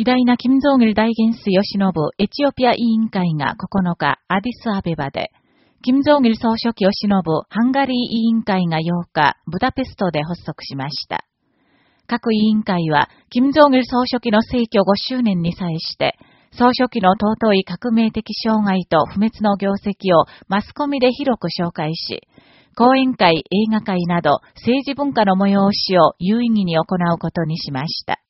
偉大な金正義大元帥吉信エチオピア委員会が9日、アディスアベバで、金正義総書記吉信ハンガリー委員会が8日、ブダペストで発足しました。各委員会は、金正義総書記の逝去5周年に際して、総書記の尊い革命的障害と不滅の業績をマスコミで広く紹介し、講演会、映画会など政治文化の催しを有意義に行うことにしました。